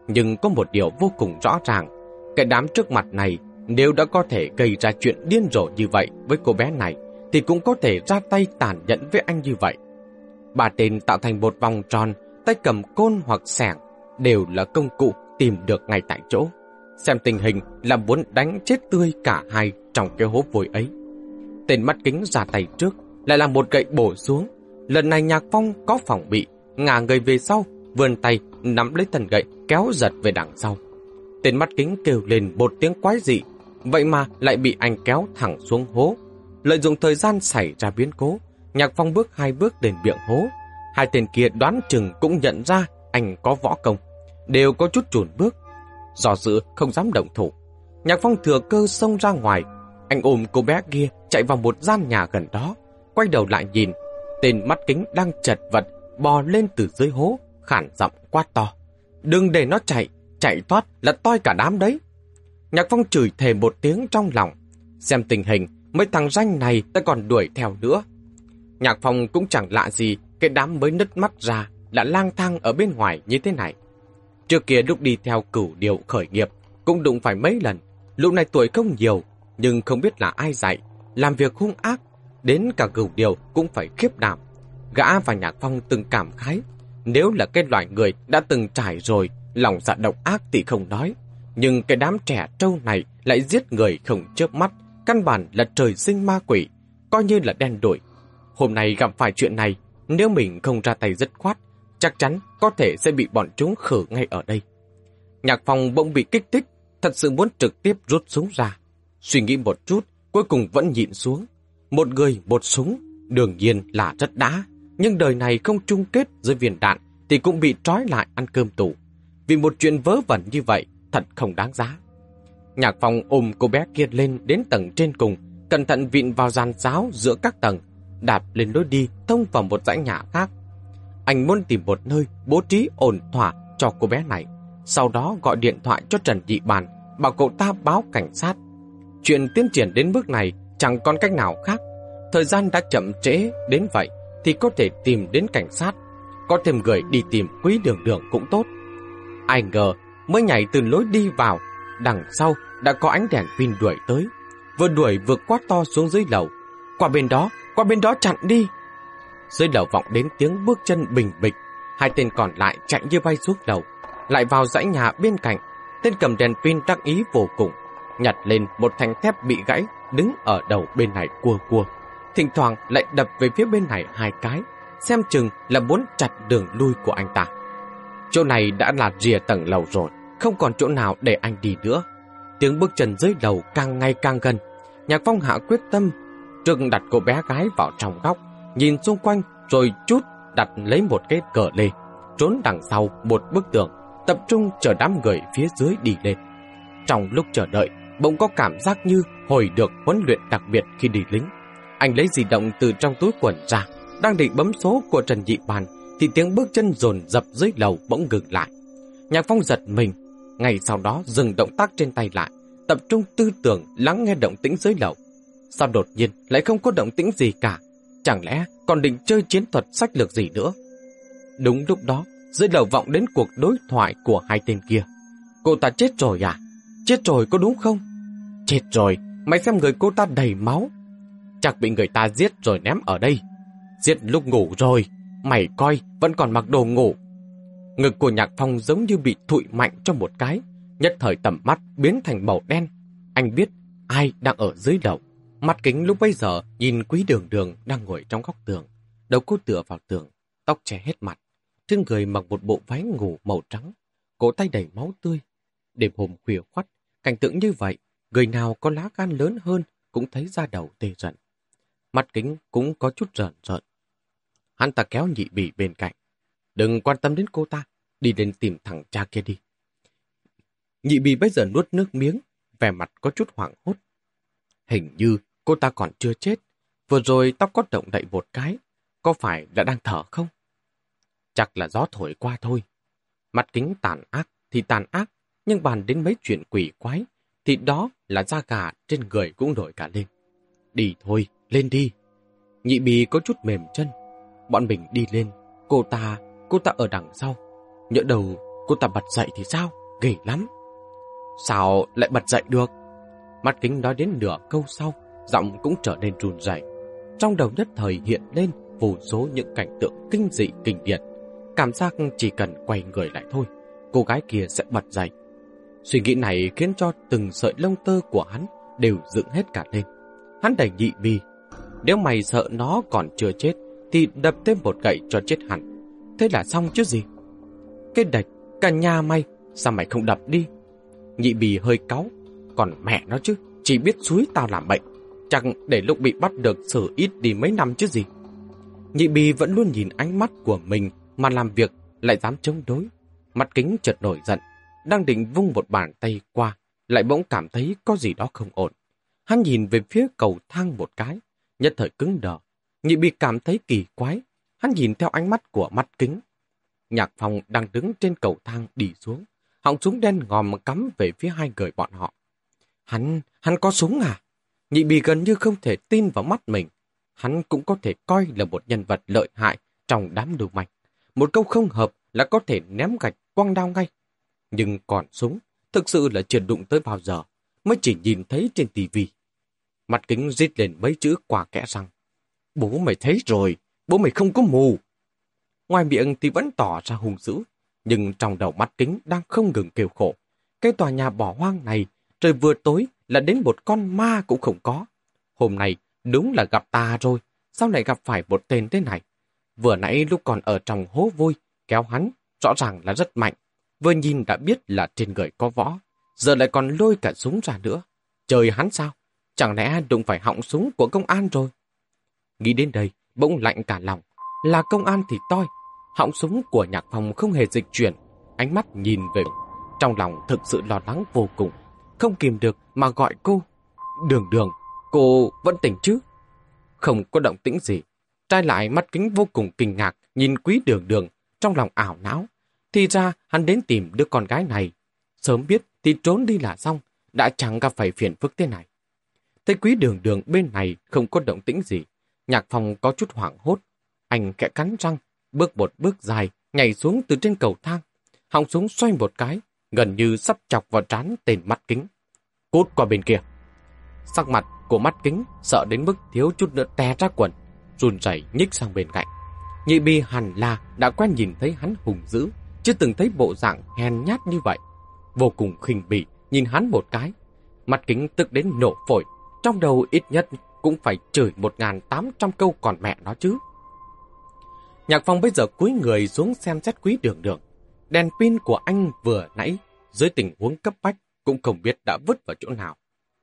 Nhưng có một điều vô cùng rõ ràng, cái đám trước mặt này nếu đã có thể gây ra chuyện điên rồ như vậy với cô bé này, thì cũng có thể ra tay tàn nhẫn với anh như vậy. Ba tên tạo thành một vòng tròn, tay cầm côn hoặc sẻng, đều là công cụ tìm được ngay tại chỗ. Xem tình hình là muốn đánh chết tươi cả hai trong cái hố vội ấy. Tên mắt kính ra tay trước, lại là một gậy bổ xuống. Lần này Nhạc Phong có phòng bị, ngả người về sau, vươn tay, nắm lấy thần gậy, kéo giật về đằng sau. Tên mắt kính kêu lên một tiếng quái dị, vậy mà lại bị anh kéo thẳng xuống hố. Lợi dụng thời gian xảy ra biến cố, Nhạc Phong bước hai bước đến miệng hố. Hai tên kia đoán chừng cũng nhận ra anh có võ công, đều có chút chùn bước. Do dự không dám động thủ. Nhạc Phong thừa cơ xông ra ngoài, anh ôm cô bé kia chạy vào một gian nhà gần đó, quay đầu lại nhìn, tên mắt kính đang chật vật bò lên từ dưới hố, khản giọng quát to. Đừng để nó chạy, chạy thoát là toi cả đám đấy. Nhạc Phong chửi thề một tiếng trong lòng, xem tình hình mấy thằng ranh này ta còn đuổi theo nữa. Nhạc Phong cũng chẳng lạ gì cái đám mới nứt mắt ra đã lang thang ở bên ngoài như thế này. Trước kia lúc đi theo cửu điều khởi nghiệp, cũng đụng phải mấy lần. Lúc này tuổi không nhiều, nhưng không biết là ai dạy. Làm việc hung ác, đến cả cửu điều cũng phải khiếp đảm. Gã và Nhạc Phong từng cảm khái. Nếu là cái loại người đã từng trải rồi, lòng dạ độc ác thì không nói. Nhưng cái đám trẻ trâu này lại giết người không chớp mắt, căn bản là trời sinh ma quỷ, coi như là đen đuổi. Hôm nay gặp phải chuyện này, nếu mình không ra tay dứt khoát, chắc chắn có thể sẽ bị bọn chúng khử ngay ở đây. Nhạc phòng bỗng bị kích thích, thật sự muốn trực tiếp rút súng ra. Suy nghĩ một chút, cuối cùng vẫn nhịn xuống. Một người, một súng, đương nhiên là rất đã. Nhưng đời này không chung kết dưới viên đạn thì cũng bị trói lại ăn cơm tủ. Vì một chuyện vớ vẩn như vậy, thật không đáng giá. Nhạc phòng ôm cô bé kia lên đến tầng trên cùng, cẩn thận vịn vào gian giáo giữa các tầng, đạp lên lối đi thông vào một dãy nhà khác. Anh muốn tìm một nơi bố trí ổn thỏa cho cô bé này, sau đó gọi điện thoại cho Trần Dị Bàn, bảo cậu ta báo cảnh sát. Chuyện tiến triển đến bước này chẳng còn cách nào khác. Thời gian đã chậm trễ đến vậy thì có thể tìm đến cảnh sát. Có thêm người đi tìm quý đường đường cũng tốt. Ai ngờ mới nhảy từ lối đi vào, đằng sau đã có ánh đèn pin đuổi tới. Vừa đuổi vừa quát to xuống dưới lầu. Qua bên đó, qua bên đó chặn đi. Dưới lầu vọng đến tiếng bước chân bình bịch. Hai tên còn lại chạy như bay xuống lầu. Lại vào dãy nhà bên cạnh. Tên cầm đèn pin đắc ý vô cùng. Nhặt lên một thanh thép bị gãy, đứng ở đầu bên này cua cua. Thỉnh thoảng lại đập về phía bên này hai cái. Xem chừng là muốn chặt đường lui của anh ta. Chỗ này đã là rìa tầng lầu rồi, không còn chỗ nào để anh đi nữa. Tiếng bước chân dưới đầu càng ngày càng gần. Nhạc phong hạ quyết tâm, trừng đặt cô bé gái vào trong góc, nhìn xung quanh rồi chút đặt lấy một cái cờ lê, trốn đằng sau một bức tường, tập trung chờ đám người phía dưới đi lên. Trong lúc chờ đợi, bỗng có cảm giác như hồi được huấn luyện đặc biệt khi đi lính. Anh lấy di động từ trong túi quần ra, đang định bấm số của Trần Dị Bàn thì tiếng bước chân dồn dập dưới lầu bỗng ngừng lại. Nhạc Phong giật mình, ngay sau đó dừng động tác trên tay lại, tập trung tư tưởng lắng nghe động tĩnh dưới lầu. Sao đột nhiên lại không có động tĩnh gì cả? Chẳng lẽ còn định chơi chiến thuật sách lược gì nữa? Đúng lúc đó, dưới lầu vọng đến cuộc đối thoại của hai tên kia. Cô ta chết rồi à? Chết rồi có đúng không? Chết rồi, mày xem người cô ta đầy máu. Chắc bị người ta giết rồi ném ở đây. Giết lúc ngủ rồi, Mày coi, vẫn còn mặc đồ ngủ. Ngực của Nhạc Phong giống như bị thụi mạnh trong một cái, nhất thời tầm mắt biến thành màu đen. Anh biết ai đang ở dưới đầu. Mặt kính lúc bây giờ nhìn quý đường đường đang ngồi trong góc tường. Đầu cô tựa vào tường, tóc che hết mặt. Trên người mặc một bộ váy ngủ màu trắng, cổ tay đầy máu tươi. Đêm hôm khuya khoắt, cảnh tượng như vậy, người nào có lá gan lớn hơn cũng thấy da đầu tê giận. Mặt kính cũng có chút rợn rợn. Hắn ta kéo nhị bỉ bên cạnh. Đừng quan tâm đến cô ta, đi đến tìm thằng cha kia đi. Nhị bì bây giờ nuốt nước miếng, vẻ mặt có chút hoảng hốt. Hình như cô ta còn chưa chết. Vừa rồi tóc có động đậy một cái. Có phải là đang thở không? Chắc là gió thổi qua thôi. Mặt kính tàn ác thì tàn ác, nhưng bàn đến mấy chuyện quỷ quái, thì đó là da gà trên người cũng nổi cả lên. Đi thôi, lên đi. Nhị bì có chút mềm chân, Bọn mình đi lên, cô ta, cô ta ở đằng sau. Nhỡ đầu cô ta bật dậy thì sao? Ghê lắm. Sao lại bật dậy được? Mắt kính nói đến nửa câu sau, giọng cũng trở nên run rẩy. Trong đầu nhất thời hiện lên vô số những cảnh tượng kinh dị kinh điển. Cảm giác chỉ cần quay người lại thôi, cô gái kia sẽ bật dậy. Suy nghĩ này khiến cho từng sợi lông tơ của hắn đều dựng hết cả lên. Hắn đẩy nhị bi. Nếu mày sợ nó còn chưa chết, thì đập thêm một gậy cho chết hẳn. Thế là xong chứ gì? Cái đạch, cả nhà mày, sao mày không đập đi? Nhị bì hơi cáu, còn mẹ nó chứ, chỉ biết suối tao làm bệnh. Chẳng để lúc bị bắt được xử ít đi mấy năm chứ gì. Nhị bì vẫn luôn nhìn ánh mắt của mình mà làm việc lại dám chống đối. Mặt kính chợt nổi giận, đang định vung một bàn tay qua, lại bỗng cảm thấy có gì đó không ổn. Hắn nhìn về phía cầu thang một cái, nhất thời cứng đờ, Nhị bị cảm thấy kỳ quái, hắn nhìn theo ánh mắt của mắt kính. Nhạc phòng đang đứng trên cầu thang đi xuống, họng súng đen ngòm cắm về phía hai người bọn họ. Hắn, hắn có súng à? Nhị bì gần như không thể tin vào mắt mình. Hắn cũng có thể coi là một nhân vật lợi hại trong đám lưu manh. Một câu không hợp là có thể ném gạch quăng đao ngay. Nhưng còn súng, thực sự là chuyển đụng tới bao giờ, mới chỉ nhìn thấy trên tivi. Mặt kính rít lên mấy chữ quả kẽ răng. Bố mày thấy rồi, bố mày không có mù. Ngoài miệng thì vẫn tỏ ra hung dữ, nhưng trong đầu mắt kính đang không ngừng kêu khổ. Cái tòa nhà bỏ hoang này, trời vừa tối là đến một con ma cũng không có. Hôm nay đúng là gặp ta rồi, sao lại gặp phải một tên thế này? Vừa nãy lúc còn ở trong hố vui, kéo hắn, rõ ràng là rất mạnh. Vừa nhìn đã biết là trên người có võ, giờ lại còn lôi cả súng ra nữa. Trời hắn sao? Chẳng lẽ đụng phải họng súng của công an rồi? Nghĩ đến đây, bỗng lạnh cả lòng. Là công an thì toi. Họng súng của nhạc phòng không hề dịch chuyển. Ánh mắt nhìn về Trong lòng thực sự lo lắng vô cùng. Không kìm được mà gọi cô. Đường đường, cô vẫn tỉnh chứ? Không có động tĩnh gì. Trai lại mắt kính vô cùng kinh ngạc, nhìn quý đường đường, trong lòng ảo não. Thì ra hắn đến tìm đứa con gái này. Sớm biết thì trốn đi là xong, đã chẳng gặp phải phiền phức thế này. Thấy quý đường đường bên này không có động tĩnh gì. Nhạc phòng có chút hoảng hốt. Anh kẽ cắn răng, bước một bước dài, nhảy xuống từ trên cầu thang. Họng súng xoay một cái, gần như sắp chọc vào trán tên mắt kính. Cút qua bên kia. Sắc mặt của mắt kính sợ đến mức thiếu chút nữa te ra quần, run rẩy nhích sang bên cạnh. Nhị bi hẳn là đã quen nhìn thấy hắn hùng dữ, chưa từng thấy bộ dạng hèn nhát như vậy. Vô cùng khinh bỉ, nhìn hắn một cái. Mặt kính tức đến nổ phổi, trong đầu ít nhất cũng phải chửi 1.800 câu còn mẹ nó chứ. Nhạc phong bây giờ cúi người xuống xem xét quý đường đường. Đèn pin của anh vừa nãy, dưới tình huống cấp bách, cũng không biết đã vứt vào chỗ nào.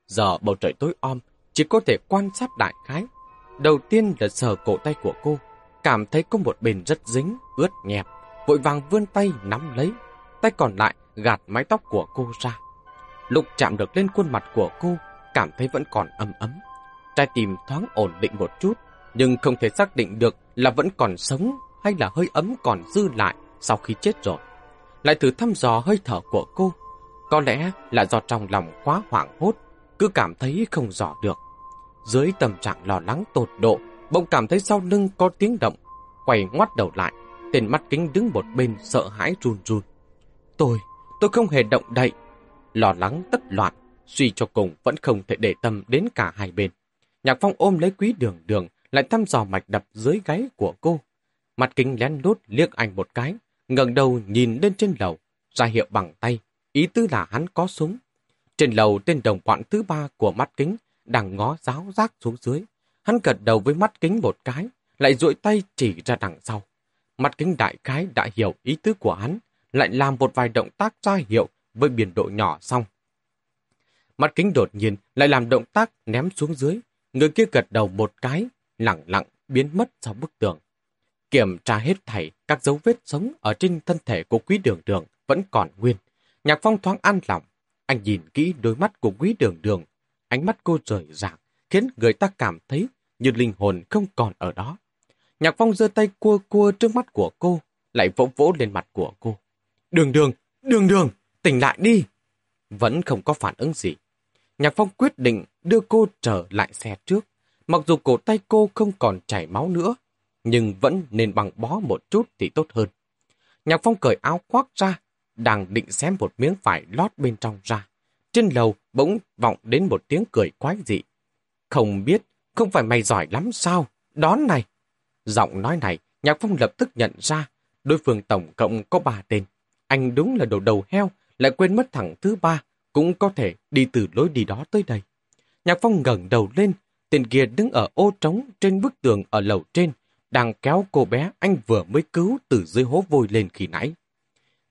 Giờ bầu trời tối om, chỉ có thể quan sát đại khái. Đầu tiên là sờ cổ tay của cô, cảm thấy có một bên rất dính, ướt nhẹp, vội vàng vươn tay nắm lấy, tay còn lại gạt mái tóc của cô ra. lục chạm được lên khuôn mặt của cô, cảm thấy vẫn còn ấm ấm. Trái tim thoáng ổn định một chút, nhưng không thể xác định được là vẫn còn sống hay là hơi ấm còn dư lại sau khi chết rồi. Lại thử thăm dò hơi thở của cô. Có lẽ là do trong lòng quá hoảng hốt, cứ cảm thấy không dò được. Dưới tâm trạng lo lắng tột độ, bỗng cảm thấy sau lưng có tiếng động. Quay ngoắt đầu lại, tên mắt kính đứng một bên sợ hãi run run. Tôi, tôi không hề động đậy. Lo lắng tất loạn, suy cho cùng vẫn không thể để tâm đến cả hai bên. Nhạc Phong ôm lấy quý đường đường, lại thăm dò mạch đập dưới gáy của cô. Mặt kính lén lút liếc anh một cái, ngẩng đầu nhìn lên trên lầu, ra hiệu bằng tay, ý tư là hắn có súng. Trên lầu tên đồng bọn thứ ba của mắt kính đang ngó giáo giác xuống dưới. Hắn gật đầu với mắt kính một cái, lại duỗi tay chỉ ra đằng sau. Mắt kính đại cái đã hiểu ý tứ của hắn, lại làm một vài động tác ra hiệu với biển độ nhỏ xong. Mắt kính đột nhiên lại làm động tác ném xuống dưới, người kia gật đầu một cái, lặng lặng biến mất sau bức tường. Kiểm tra hết thảy các dấu vết sống ở trên thân thể của quý đường đường vẫn còn nguyên. Nhạc phong thoáng an lòng. Anh nhìn kỹ đôi mắt của quý đường đường. Ánh mắt cô rời rạc, khiến người ta cảm thấy như linh hồn không còn ở đó. Nhạc phong giơ tay cua cua trước mắt của cô, lại vỗ vỗ lên mặt của cô. Đường đường, đường đường, tỉnh lại đi. Vẫn không có phản ứng gì. Nhạc phong quyết định đưa cô trở lại xe trước. Mặc dù cổ tay cô không còn chảy máu nữa, nhưng vẫn nên bằng bó một chút thì tốt hơn. Nhạc Phong cởi áo khoác ra, đang định xém một miếng vải lót bên trong ra. Trên lầu bỗng vọng đến một tiếng cười quái dị. Không biết, không phải mày giỏi lắm sao? Đón này! Giọng nói này, Nhạc Phong lập tức nhận ra, đối phương tổng cộng có ba tên. Anh đúng là đồ đầu heo, lại quên mất thằng thứ ba, cũng có thể đi từ lối đi đó tới đây. Nhạc Phong ngẩng đầu lên, tên kia đứng ở ô trống trên bức tường ở lầu trên, đang kéo cô bé anh vừa mới cứu từ dưới hố vôi lên khi nãy.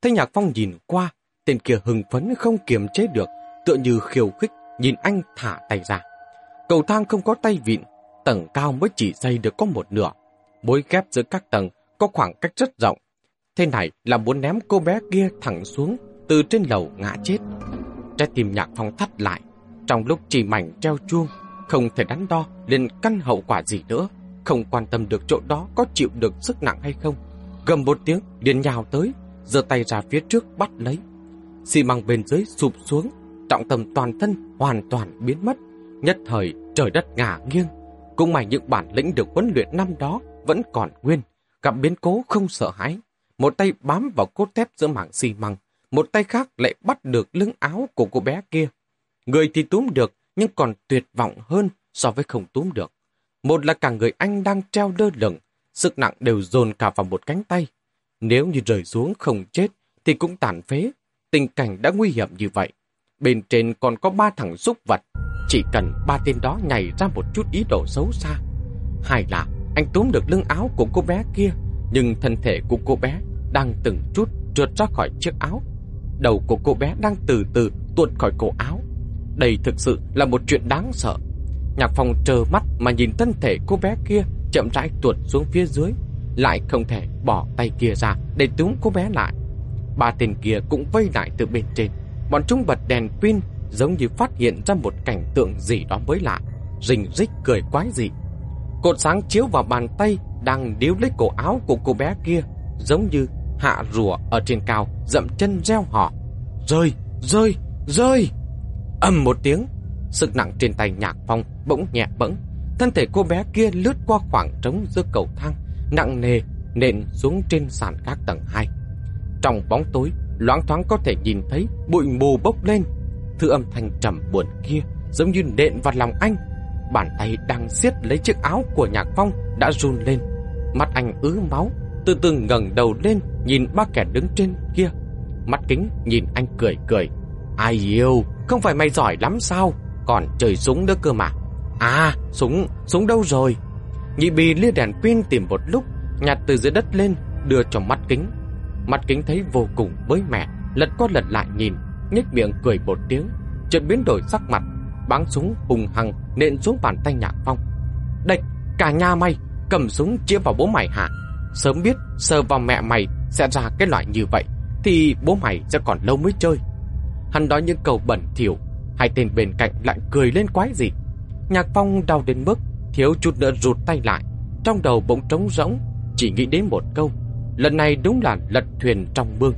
Thấy Nhạc Phong nhìn qua, tên kia hừng phấn không kiềm chế được, tựa như khiêu khích nhìn anh thả tay ra. Cầu thang không có tay vịn, tầng cao mới chỉ xây được có một nửa. Bối ghép giữa các tầng có khoảng cách rất rộng. Thế này là muốn ném cô bé kia thẳng xuống từ trên lầu ngã chết. Trái tim Nhạc Phong thắt lại, trong lúc chỉ mảnh treo chuông, không thể đắn đo lên căn hậu quả gì nữa không quan tâm được chỗ đó có chịu được sức nặng hay không. Gầm một tiếng, liền nhào tới, giơ tay ra phía trước bắt lấy. Xi măng bên dưới sụp xuống, trọng tâm toàn thân hoàn toàn biến mất. Nhất thời trời đất ngả nghiêng. Cũng may những bản lĩnh được huấn luyện năm đó vẫn còn nguyên, gặp biến cố không sợ hãi. Một tay bám vào cốt thép giữa mảng xi măng, một tay khác lại bắt được lưng áo của cô bé kia. Người thì túm được, nhưng còn tuyệt vọng hơn so với không túm được. Một là cả người anh đang treo đơ lửng, sức nặng đều dồn cả vào một cánh tay. Nếu như rời xuống không chết, thì cũng tàn phế. Tình cảnh đã nguy hiểm như vậy. Bên trên còn có ba thằng xúc vật. Chỉ cần ba tên đó nhảy ra một chút ý đồ xấu xa. Hay là anh túm được lưng áo của cô bé kia, nhưng thân thể của cô bé đang từng chút trượt ra khỏi chiếc áo. Đầu của cô bé đang từ từ tuột khỏi cổ áo. Đây thực sự là một chuyện đáng sợ. Nhạc phòng trơ mắt mà nhìn thân thể cô bé kia chậm rãi tuột xuống phía dưới, lại không thể bỏ tay kia ra để túm cô bé lại. Ba tên kia cũng vây lại từ bên trên. Bọn chúng bật đèn pin giống như phát hiện ra một cảnh tượng gì đó mới lạ, rình rích cười quái dị. Cột sáng chiếu vào bàn tay đang điếu lấy cổ áo của cô bé kia, giống như hạ rùa ở trên cao, dậm chân reo hò. Rơi, rơi, rơi! ầm một tiếng, sức nặng trên tay nhạc phong bỗng nhẹ bẫng. Thân thể cô bé kia lướt qua khoảng trống giữa cầu thang, nặng nề, nện xuống trên sàn các tầng 2. Trong bóng tối, loáng thoáng có thể nhìn thấy bụi mù bốc lên. Thư âm thanh trầm buồn kia giống như nện vào lòng anh. Bàn tay đang siết lấy chiếc áo của nhạc phong đã run lên. Mắt anh ứ máu, từ từ ngẩng đầu lên nhìn ba kẻ đứng trên kia. Mắt kính nhìn anh cười cười. Ai yêu, không phải mày giỏi lắm sao? Còn chơi súng nữa cơ mà. À, súng, súng đâu rồi? Nhị bì lia đèn pin tìm một lúc, nhặt từ dưới đất lên, đưa cho mắt kính. Mắt kính thấy vô cùng mới mẻ, lật qua lật lại nhìn, nhếch miệng cười một tiếng, chợt biến đổi sắc mặt, bắn súng hùng hăng nện xuống bàn tay nhạc phong. Địch, cả nhà mày, cầm súng chĩa vào bố mày hả? Sớm biết sờ vào mẹ mày sẽ ra cái loại như vậy, thì bố mày sẽ còn lâu mới chơi. Hắn nói những câu bẩn thỉu, hai tên bên cạnh lại cười lên quái gì. Nhạc phong đau đến mức thiếu chút nữa rụt tay lại, trong đầu bỗng trống rỗng, chỉ nghĩ đến một câu. Lần này đúng là lật thuyền trong mương.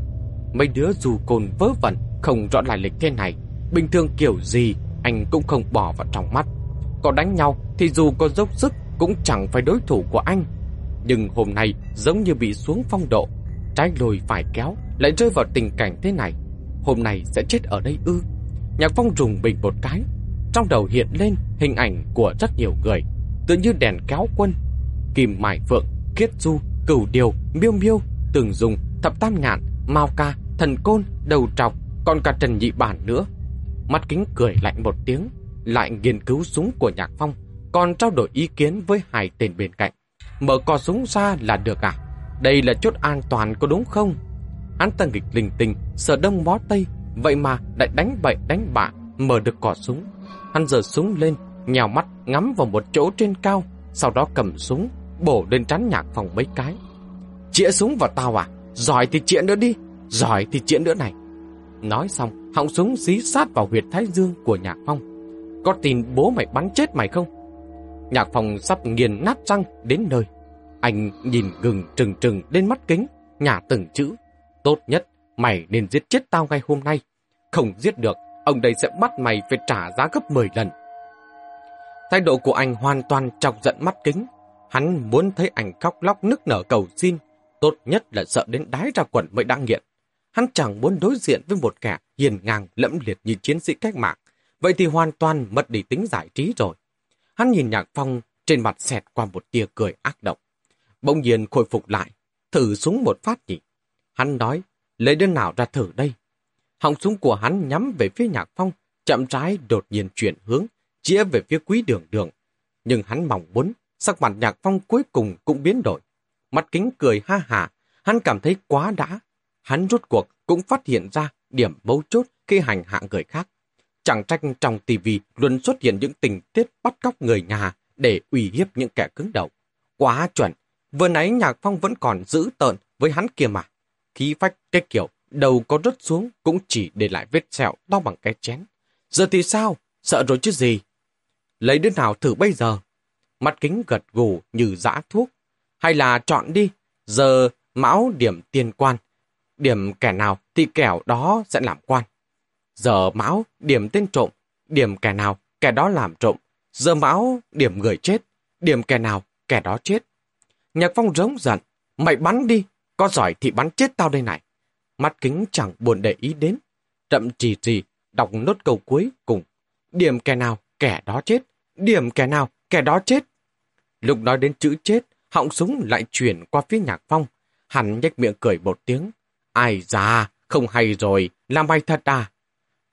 Mấy đứa dù cồn vớ vẩn, không rõ lại lịch thế này, bình thường kiểu gì anh cũng không bỏ vào trong mắt. Có đánh nhau thì dù có dốc sức cũng chẳng phải đối thủ của anh. Nhưng hôm nay giống như bị xuống phong độ, trái lồi phải kéo, lại rơi vào tình cảnh thế này. Hôm nay sẽ chết ở đây ư. Nhạc phong rùng bình một cái, trong đầu hiện lên hình ảnh của rất nhiều người, tự như đèn kéo quân. Kim Mải Phượng, Kiết Du, Cửu Điều, Miêu Miêu, Tường Dùng, Thập Tam Ngạn, Mao Ca, Thần Côn, Đầu Trọc, còn cả Trần Nhị Bản nữa. Mắt kính cười lạnh một tiếng, lại nghiên cứu súng của Nhạc Phong, còn trao đổi ý kiến với hai tên bên cạnh. Mở cò súng ra là được à? Đây là chốt an toàn có đúng không? Hắn ta nghịch linh tinh, sợ đông bó tây, vậy mà lại đánh bậy đánh bạ, mở được cò súng. Hắn giờ súng lên, nhào mắt ngắm vào một chỗ trên cao, sau đó cầm súng, bổ lên trán nhạc phòng mấy cái. Chĩa súng vào tao à? Giỏi thì chĩa nữa đi, giỏi thì chĩa nữa này. Nói xong, họng súng dí sát vào huyệt thái dương của nhạc phong. Có tin bố mày bắn chết mày không? Nhạc phòng sắp nghiền nát răng đến nơi. Anh nhìn gừng trừng trừng lên mắt kính, nhả từng chữ. Tốt nhất, mày nên giết chết tao ngay hôm nay. Không giết được, ông đây sẽ bắt mày phải trả giá gấp 10 lần. Thái độ của anh hoàn toàn chọc giận mắt kính. Hắn muốn thấy anh khóc lóc nức nở cầu xin. Tốt nhất là sợ đến đái ra quần mới đang nghiện. Hắn chẳng muốn đối diện với một kẻ hiền ngang lẫm liệt như chiến sĩ cách mạng. Vậy thì hoàn toàn mất đi tính giải trí rồi. Hắn nhìn Nhạc Phong trên mặt xẹt qua một tia cười ác độc. Bỗng nhiên khôi phục lại, thử súng một phát nhỉ. Hắn nói, lấy đơn nào ra thử đây. Họng súng của hắn nhắm về phía Nhạc Phong, chậm trái đột nhiên chuyển hướng, chĩa về phía quý đường đường. Nhưng hắn mong muốn, sắc mặt Nhạc Phong cuối cùng cũng biến đổi. Mặt kính cười ha hà, hắn cảm thấy quá đã. Hắn rút cuộc cũng phát hiện ra điểm mấu chốt khi hành hạ người khác. Chẳng trách trong tivi luôn xuất hiện những tình tiết bắt cóc người nhà để uy hiếp những kẻ cứng đầu. Quá chuẩn, vừa nãy Nhạc Phong vẫn còn giữ tợn với hắn kia mà. Khí phách cái kiểu đầu có rớt xuống cũng chỉ để lại vết sẹo to bằng cái chén. Giờ thì sao? Sợ rồi chứ gì? Lấy đứa nào thử bây giờ? Mặt kính gật gù như dã thuốc. Hay là chọn đi, giờ mão điểm tiền quan. Điểm kẻ nào thì kẻo đó sẽ làm quan. Giờ máu điểm tên trộm, điểm kẻ nào kẻ đó làm trộm. Giờ máu điểm người chết, điểm kẻ nào kẻ đó chết. Nhạc phong rống giận, mày bắn đi, có giỏi thì bắn chết tao đây này. mắt kính chẳng buồn để ý đến. Chậm trì trì, đọc nốt câu cuối cùng. Điểm kẻ nào, kẻ đó chết. Điểm kẻ nào, kẻ đó chết. Lúc nói đến chữ chết, họng súng lại chuyển qua phía nhạc phong. Hắn nhếch miệng cười một tiếng. Ai da, không hay rồi, làm bay thật à.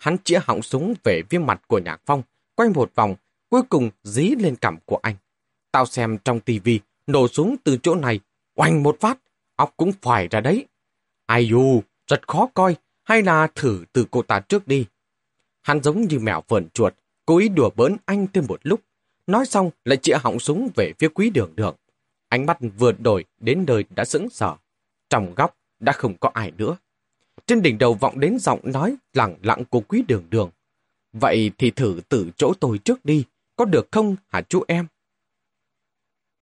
Hắn chĩa họng súng về phía mặt của nhạc phong, quay một vòng, cuối cùng dí lên cằm của anh. Tao xem trong tivi nổ súng từ chỗ này, oanh một phát, óc cũng phải ra đấy. Ai dù, rất khó coi, hay là thử từ cô ta trước đi. Hắn giống như mèo vờn chuột, cố ý đùa bỡn anh thêm một lúc. Nói xong lại chĩa họng súng về phía quý đường đường. Ánh mắt vượt đổi đến nơi đã sững sờ. Trong góc đã không có ai nữa. Trên đỉnh đầu vọng đến giọng nói lặng lặng của quý đường đường. Vậy thì thử từ chỗ tôi trước đi, có được không hả chú em?